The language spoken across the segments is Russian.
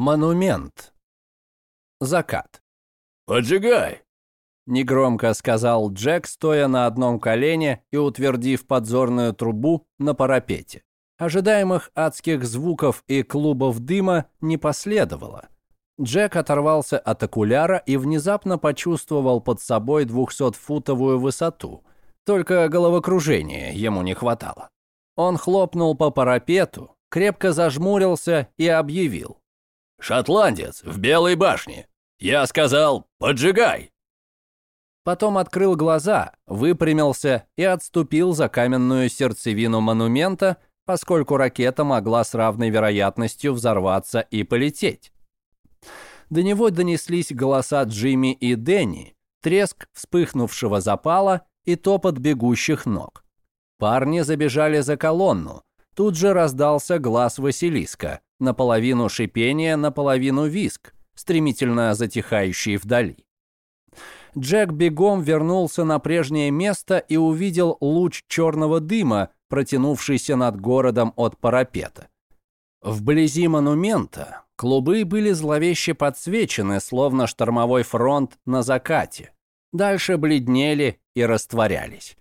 Монумент. Закат. «Поджигай!» Негромко сказал Джек, стоя на одном колене и утвердив подзорную трубу на парапете. Ожидаемых адских звуков и клубов дыма не последовало. Джек оторвался от окуляра и внезапно почувствовал под собой 200-футовую высоту. Только головокружения ему не хватало. Он хлопнул по парапету, крепко зажмурился и объявил. «Шотландец в Белой башне! Я сказал, поджигай!» Потом открыл глаза, выпрямился и отступил за каменную сердцевину монумента, поскольку ракета могла с равной вероятностью взорваться и полететь. До него донеслись голоса Джимми и Дэнни, треск вспыхнувшего запала и топот бегущих ног. Парни забежали за колонну. Тут же раздался глаз Василиска, наполовину шипение, наполовину виск, стремительно затихающий вдали. Джек бегом вернулся на прежнее место и увидел луч черного дыма, протянувшийся над городом от парапета. Вблизи монумента клубы были зловеще подсвечены, словно штормовой фронт на закате. Дальше бледнели и растворялись.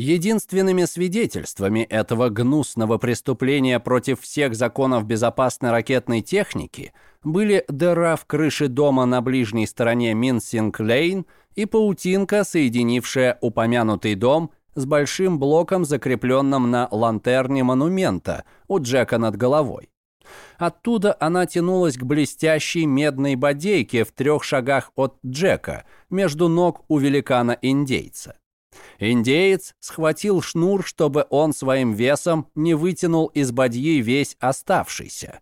Единственными свидетельствами этого гнусного преступления против всех законов безопасной ракетной техники были дыра в крыше дома на ближней стороне Минсинг-Лейн и паутинка, соединившая упомянутый дом с большим блоком, закрепленным на лантерне монумента у Джека над головой. Оттуда она тянулась к блестящей медной бадейке в трех шагах от Джека, между ног у великана-индейца. Индеец схватил шнур, чтобы он своим весом не вытянул из бадьи весь оставшийся.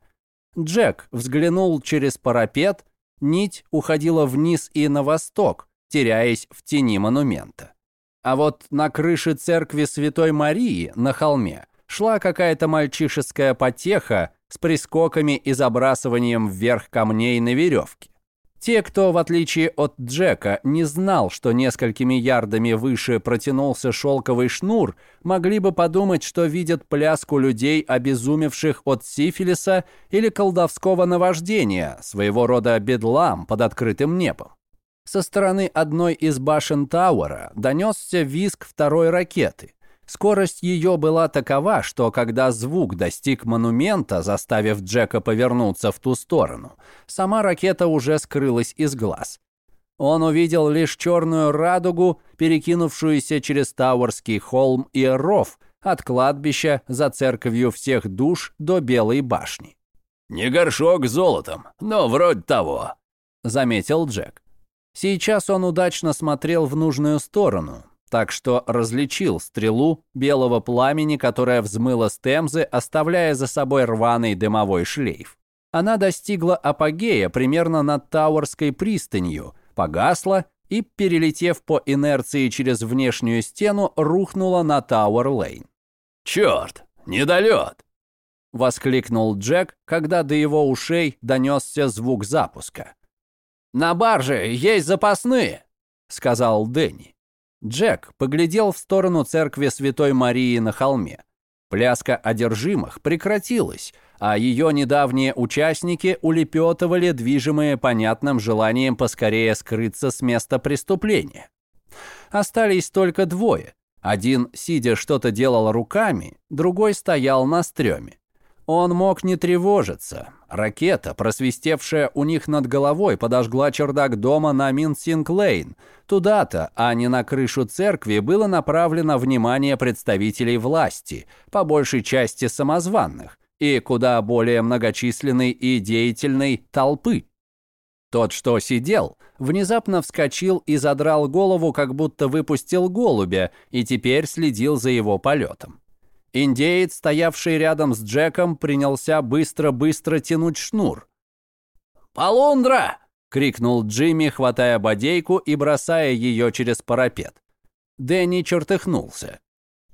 Джек взглянул через парапет, нить уходила вниз и на восток, теряясь в тени монумента. А вот на крыше церкви Святой Марии на холме шла какая-то мальчишеская потеха с прискоками и забрасыванием вверх камней на веревке. Те, кто, в отличие от Джека, не знал, что несколькими ярдами выше протянулся шелковый шнур, могли бы подумать, что видят пляску людей, обезумевших от сифилиса или колдовского наваждения, своего рода бедлам под открытым небом. Со стороны одной из башен Тауэра донесся визг второй ракеты. Скорость ее была такова, что когда звук достиг монумента, заставив Джека повернуться в ту сторону, сама ракета уже скрылась из глаз. Он увидел лишь черную радугу, перекинувшуюся через Тауэрский холм и ров от кладбища за церковью всех душ до Белой башни. «Не горшок с золотом, но вроде того», — заметил Джек. Сейчас он удачно смотрел в нужную сторону, так что различил стрелу белого пламени, которая взмыла с Темзы, оставляя за собой рваный дымовой шлейф. Она достигла апогея примерно над Тауэрской пристанью, погасла и, перелетев по инерции через внешнюю стену, рухнула на Тауэр-Лейн. «Черт, недолет!» — воскликнул Джек, когда до его ушей донесся звук запуска. «На барже есть запасные!» — сказал Дэнни. Джек поглядел в сторону церкви Святой Марии на холме. Пляска одержимых прекратилась, а ее недавние участники улепетывали, движимые понятным желанием поскорее скрыться с места преступления. Остались только двое. Один, сидя, что-то делал руками, другой стоял на стреме. Он мог не тревожиться. Ракета, просвистевшая у них над головой, подожгла чердак дома на Минсинг-Лейн. Туда-то, а не на крышу церкви, было направлено внимание представителей власти, по большей части самозванных, и куда более многочисленной и деятельной толпы. Тот, что сидел, внезапно вскочил и задрал голову, как будто выпустил голубя, и теперь следил за его полетом. Индеец, стоявший рядом с Джеком, принялся быстро-быстро тянуть шнур. «Полундра!» — крикнул Джимми, хватая бодейку и бросая ее через парапет. Дэнни чертыхнулся.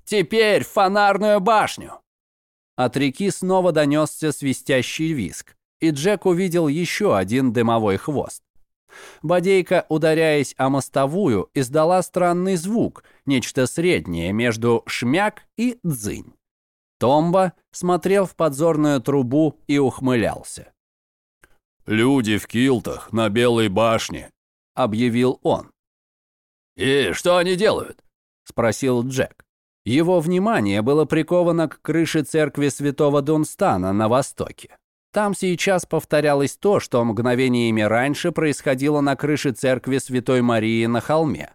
«Теперь фонарную башню!» От реки снова донесся свистящий виск, и Джек увидел еще один дымовой хвост. Бодейка, ударяясь о мостовую, издала странный звук, нечто среднее между шмяк и дзынь. Томба смотрел в подзорную трубу и ухмылялся. люди в килтах на Белой башне», — объявил он. «И что они делают?» — спросил Джек. Его внимание было приковано к крыше церкви святого Дунстана на востоке. Там сейчас повторялось то, что мгновениями раньше происходило на крыше церкви Святой Марии на холме.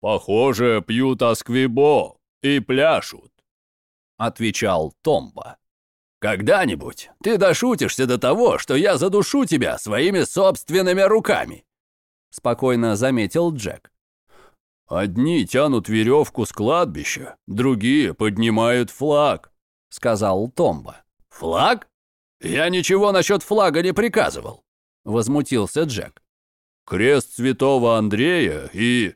«Похоже, пьют асквибо и пляшут», — отвечал Томба. «Когда-нибудь ты дошутишься до того, что я задушу тебя своими собственными руками», — спокойно заметил Джек. «Одни тянут веревку с кладбища, другие поднимают флаг», — сказал Томба. «Флаг?» «Я ничего насчет флага не приказывал», — возмутился Джек. «Крест святого Андрея и...»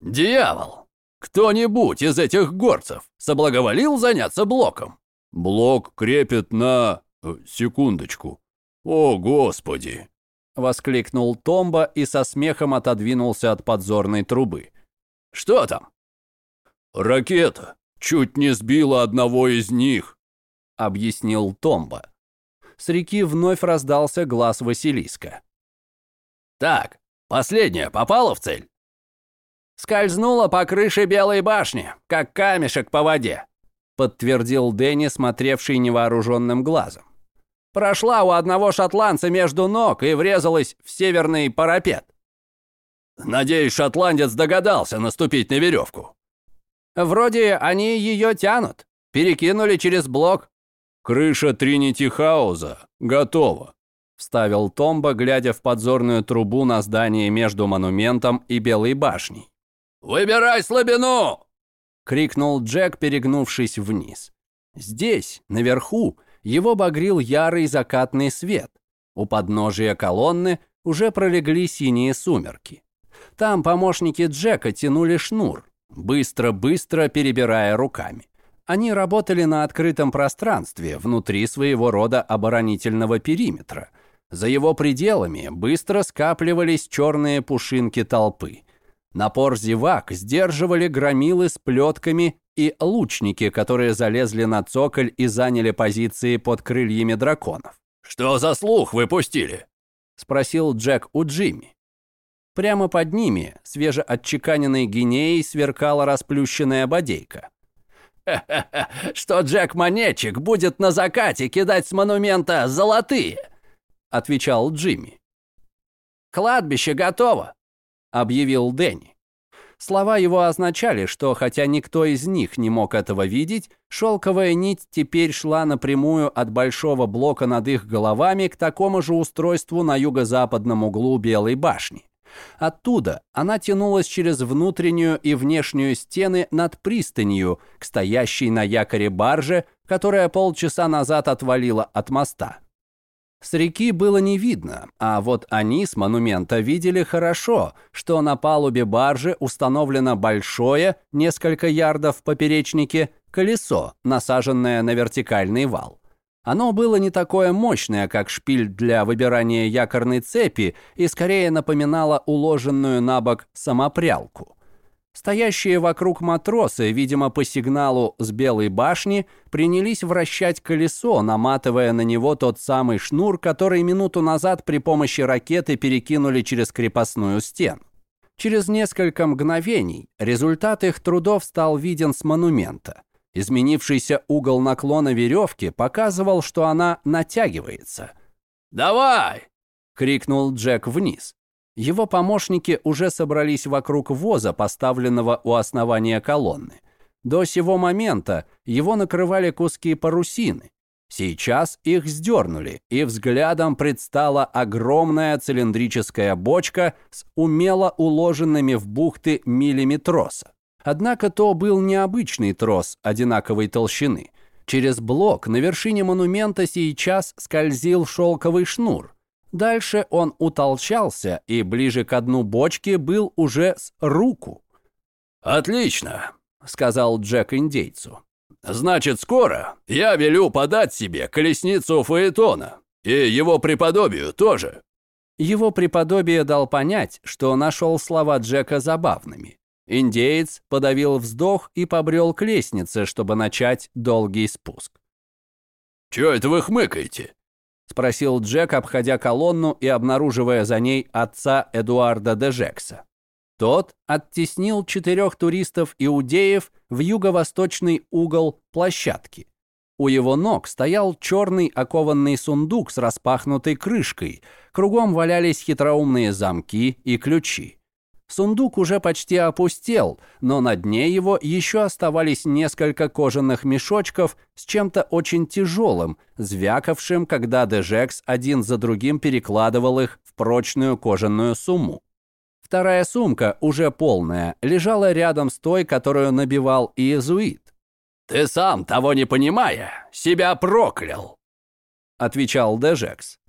«Дьявол! Кто-нибудь из этих горцев соблаговолил заняться блоком?» «Блок крепит на... Э, секундочку. О, Господи!» Воскликнул Томба и со смехом отодвинулся от подзорной трубы. «Что там?» «Ракета. Чуть не сбила одного из них», — объяснил Томба с реки вновь раздался глаз Василиска. «Так, последняя попала в цель?» «Скользнула по крыше Белой башни, как камешек по воде», подтвердил Дэнни, смотревший невооруженным глазом. «Прошла у одного шотландца между ног и врезалась в северный парапет». «Надеюсь, шотландец догадался наступить на веревку». «Вроде они ее тянут. Перекинули через блок. «Крыша Тринити Хауза готова», — вставил Томба, глядя в подзорную трубу на здание между монументом и Белой башней. «Выбирай слабину!» — крикнул Джек, перегнувшись вниз. Здесь, наверху, его багрил ярый закатный свет. У подножия колонны уже пролегли синие сумерки. Там помощники Джека тянули шнур, быстро-быстро перебирая руками. Они работали на открытом пространстве, внутри своего рода оборонительного периметра. За его пределами быстро скапливались черные пушинки толпы. Напор зевак сдерживали громилы с плетками и лучники, которые залезли на цоколь и заняли позиции под крыльями драконов. «Что за слух вы пустили?» – спросил Джек у Джимми. Прямо под ними, свежеотчеканенной гинеей, сверкала расплющенная бодейка. что Джек Монетчик будет на закате кидать с монумента золотые», — отвечал Джимми. «Кладбище готово», — объявил Дэнни. Слова его означали, что хотя никто из них не мог этого видеть, шелковая нить теперь шла напрямую от большого блока над их головами к такому же устройству на юго-западном углу Белой башни. Оттуда она тянулась через внутреннюю и внешнюю стены над пристанью к стоящей на якоре барже, которая полчаса назад отвалила от моста. С реки было не видно, а вот они с монумента видели хорошо, что на палубе баржи установлено большое, несколько ярдов в поперечнике, колесо, насаженное на вертикальный вал. Оно было не такое мощное, как шпиль для выбирания якорной цепи и скорее напоминало уложенную на бок самопрялку. Стоящие вокруг матросы, видимо, по сигналу с белой башни, принялись вращать колесо, наматывая на него тот самый шнур, который минуту назад при помощи ракеты перекинули через крепостную стену. Через несколько мгновений результат их трудов стал виден с монумента. Изменившийся угол наклона веревки показывал, что она натягивается. «Давай!» — крикнул Джек вниз. Его помощники уже собрались вокруг воза, поставленного у основания колонны. До сего момента его накрывали куски парусины. Сейчас их сдернули, и взглядом предстала огромная цилиндрическая бочка с умело уложенными в бухты троса. Однако то был необычный трос одинаковой толщины. Через блок на вершине монумента сейчас скользил шелковый шнур. Дальше он утолчался, и ближе к дну бочки был уже с руку. «Отлично», — сказал Джек индейцу. «Значит, скоро я велю подать себе колесницу Фаэтона, и его преподобию тоже». Его преподобие дал понять, что нашел слова Джека забавными. Индеец подавил вздох и побрел к лестнице, чтобы начать долгий спуск. «Чё это вы хмыкаете?» — спросил Джек, обходя колонну и обнаруживая за ней отца Эдуарда де Жекса. Тот оттеснил четырех туристов-иудеев в юго-восточный угол площадки. У его ног стоял черный окованный сундук с распахнутой крышкой. Кругом валялись хитроумные замки и ключи. Сундук уже почти опустел, но на дне его еще оставались несколько кожаных мешочков с чем-то очень тяжелым, звякавшим, когда Дежекс один за другим перекладывал их в прочную кожаную сумму. Вторая сумка, уже полная, лежала рядом с той, которую набивал иезуит. «Ты сам, того не понимая, себя проклял», — отвечал Дежекс.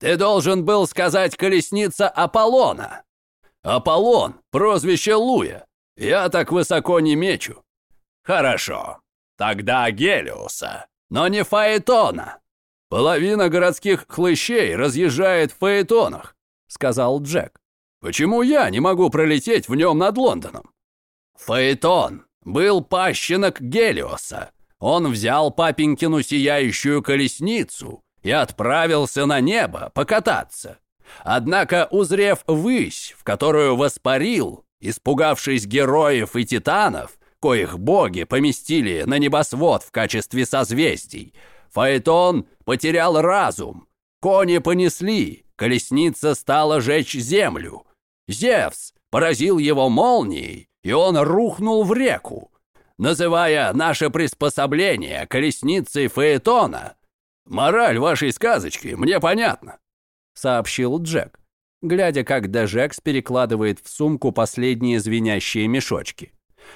«Ты должен был сказать колесница Аполлона. Аполлон — прозвище Луя. Я так высоко не мечу». «Хорошо, тогда Гелиуса, но не Фаэтона. Половина городских хлыщей разъезжает в Фаэтонах», — сказал Джек. «Почему я не могу пролететь в нем над Лондоном?» «Фаэтон был пащенок Гелиоса. Он взял папенькину сияющую колесницу и отправился на небо покататься. Однако, узрев высь, в которую воспарил, испугавшись героев и титанов, коих боги поместили на небосвод в качестве созвездий, Фаэтон потерял разум, кони понесли, колесница стала жечь землю. Зевс поразил его молнией, и он рухнул в реку, называя наше приспособление колесницей Фаэтона. Мораль вашей сказочки мне понятна», — сообщил Джек, глядя, как Дежекс перекладывает в сумку последние звенящие мешочки.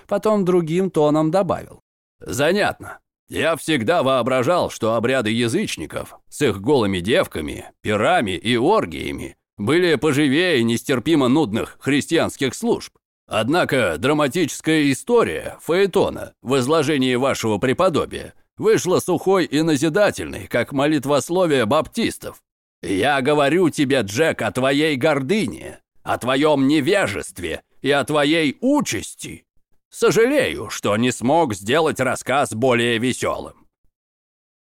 Потом другим тоном добавил. «Занятно. Я всегда воображал, что обряды язычников с их голыми девками, пирами и оргиями были поживее нестерпимо нудных христианских служб. Однако драматическая история Фаэтона в изложении вашего преподобия вышла сухой и назидательной, как молитвословие баптистов. Я говорю тебе, Джек, о твоей гордыне, о твоем невежестве и о твоей участи. Сожалею, что не смог сделать рассказ более веселым.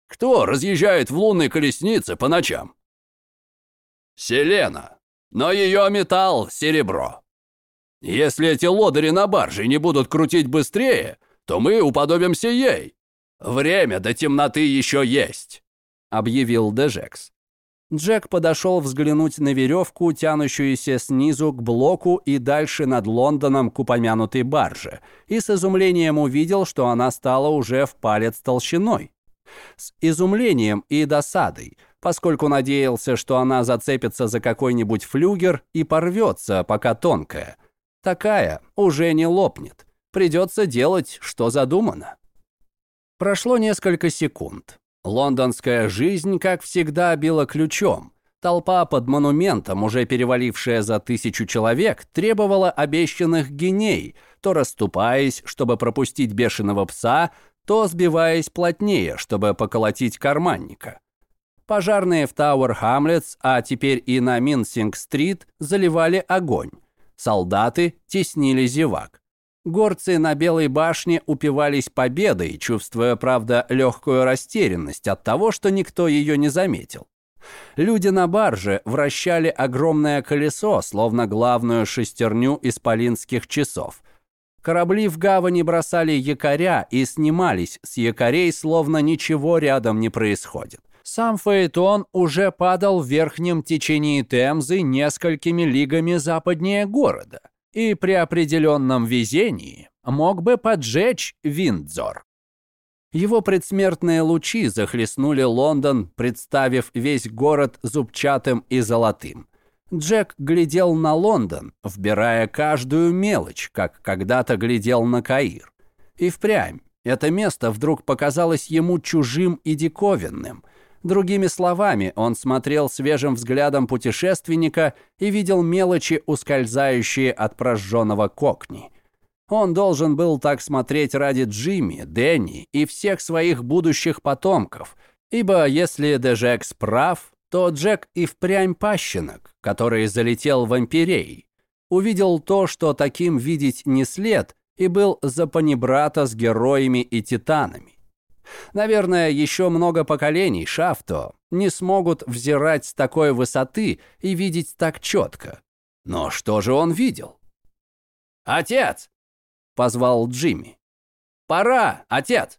Кто разъезжает в лунной колеснице по ночам? Селена, но ее металл — серебро. Если эти лодыри на барже не будут крутить быстрее, то мы уподобимся ей. Время до темноты еще есть», — объявил Дежекс. Джек подошел взглянуть на веревку, тянущуюся снизу к блоку и дальше над Лондоном к упомянутой барже, и с изумлением увидел, что она стала уже в палец толщиной. С изумлением и досадой, поскольку надеялся, что она зацепится за какой-нибудь флюгер и порвется, пока тонкая — Такая уже не лопнет. Придется делать, что задумано. Прошло несколько секунд. Лондонская жизнь, как всегда, била ключом. Толпа под монументом, уже перевалившая за тысячу человек, требовала обещанных геней, то расступаясь, чтобы пропустить бешеного пса, то сбиваясь плотнее, чтобы поколотить карманника. Пожарные в Тауэр Хамлетс, а теперь и на Минсинг-стрит, заливали огонь. Солдаты теснили зевак. Горцы на Белой башне упивались победой, чувствуя, правда, легкую растерянность от того, что никто ее не заметил. Люди на барже вращали огромное колесо, словно главную шестерню исполинских часов. Корабли в гавани бросали якоря и снимались с якорей, словно ничего рядом не происходит. Сам Фаэтон уже падал в верхнем течении Темзы несколькими лигами западнее города и при определенном везении мог бы поджечь Виндзор. Его предсмертные лучи захлестнули Лондон, представив весь город зубчатым и золотым. Джек глядел на Лондон, вбирая каждую мелочь, как когда-то глядел на Каир. И впрямь, это место вдруг показалось ему чужим и диковинным – Другими словами, он смотрел свежим взглядом путешественника и видел мелочи, ускользающие от прожженного кокни. Он должен был так смотреть ради Джимми, Дэнни и всех своих будущих потомков, ибо если Дежекс прав, то Джек и впрямь пащенок, который залетел в имперей, увидел то, что таким видеть не след, и был за панибрата с героями и титанами. Наверное, еще много поколений Шафто не смогут взирать с такой высоты и видеть так четко. Но что же он видел? «Отец!» — позвал Джимми. «Пора, отец!»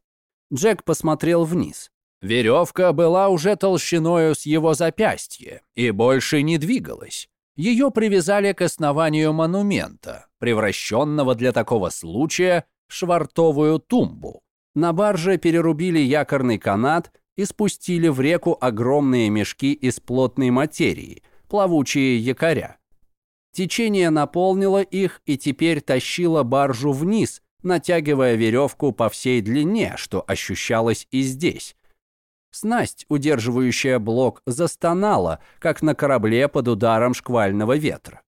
Джек посмотрел вниз. Веревка была уже толщиною с его запястье и больше не двигалась. Ее привязали к основанию монумента, превращенного для такого случая в швартовую тумбу. На барже перерубили якорный канат и спустили в реку огромные мешки из плотной материи, плавучие якоря. Течение наполнило их и теперь тащило баржу вниз, натягивая веревку по всей длине, что ощущалось и здесь. Снасть, удерживающая блок, застонала, как на корабле под ударом шквального ветра.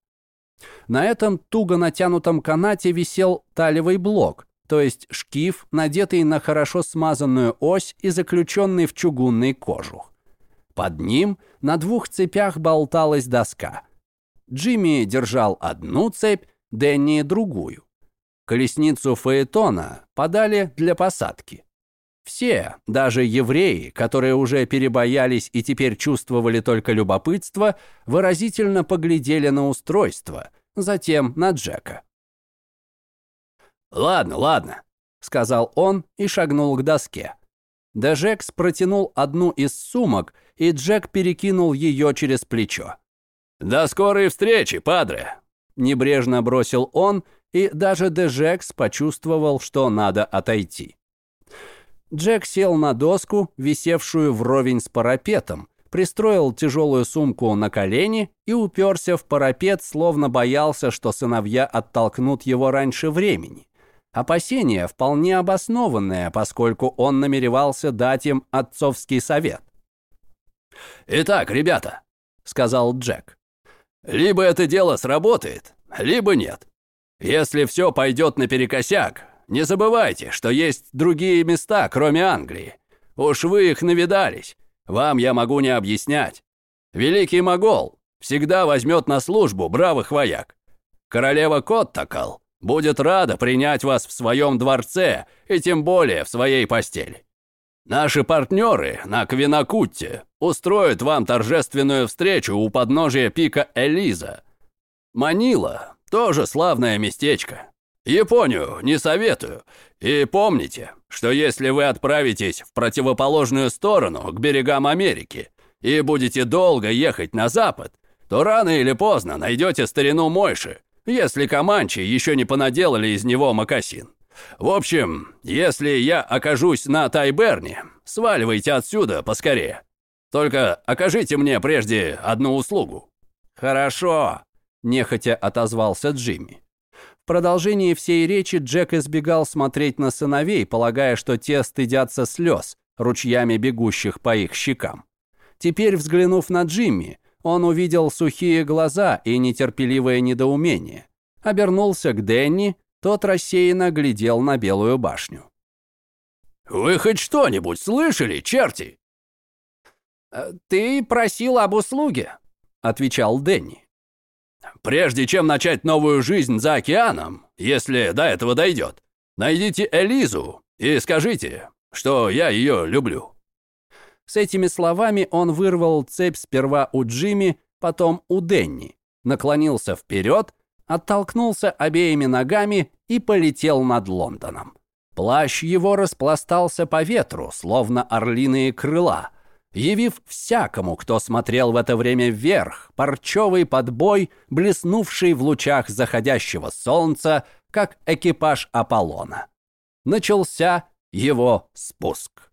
На этом туго натянутом канате висел талевый блок, то есть шкив, надетый на хорошо смазанную ось и заключенный в чугунный кожух. Под ним на двух цепях болталась доска. Джимми держал одну цепь, Дэнни – другую. Колесницу Фаэтона подали для посадки. Все, даже евреи, которые уже перебоялись и теперь чувствовали только любопытство, выразительно поглядели на устройство, затем на Джека. «Ладно, ладно», — сказал он и шагнул к доске. Дежекс протянул одну из сумок, и Джек перекинул ее через плечо. «До скорой встречи, падре!» Небрежно бросил он, и даже Дежекс почувствовал, что надо отойти. Джек сел на доску, висевшую вровень с парапетом, пристроил тяжелую сумку на колени и уперся в парапет, словно боялся, что сыновья оттолкнут его раньше времени. Опасение вполне обоснованное, поскольку он намеревался дать им отцовский совет. «Итак, ребята», — сказал Джек, либо это дело сработает, либо нет. Если все пойдет наперекосяк, не забывайте, что есть другие места, кроме Англии. Уж вы их навидались. Вам я могу не объяснять. Великий Могол всегда возьмет на службу бравых вояк. Королева Коттакал будет рада принять вас в своем дворце и тем более в своей постели. Наши партнеры на Квинакутте устроят вам торжественную встречу у подножия пика Элиза. Манила – тоже славное местечко. Японию не советую. И помните, что если вы отправитесь в противоположную сторону, к берегам Америки, и будете долго ехать на запад, то рано или поздно найдете старину Мойши, если команчи еще не понаделали из него мокасин. В общем, если я окажусь на Тайберне, сваливайте отсюда поскорее. Только окажите мне прежде одну услугу». «Хорошо», – нехотя отозвался Джимми. В продолжении всей речи Джек избегал смотреть на сыновей, полагая, что те стыдятся слез, ручьями бегущих по их щекам. Теперь, взглянув на Джимми, он увидел сухие глаза и нетерпеливое недоумение. Обернулся к Дэнни, тот рассеянно глядел на Белую башню. «Вы хоть что-нибудь слышали, черти?» «Э, «Ты просил об услуге», — отвечал Дэнни. «Прежде чем начать новую жизнь за океаном, если до этого дойдет, найдите Элизу и скажите, что я ее люблю». С этими словами он вырвал цепь сперва у Джимми, потом у Дэнни, наклонился вперед оттолкнулся обеими ногами и полетел над Лондоном. Плащ его распластался по ветру, словно орлиные крыла, явив всякому, кто смотрел в это время вверх, парчевый подбой, блеснувший в лучах заходящего солнца, как экипаж Аполлона. Начался его спуск.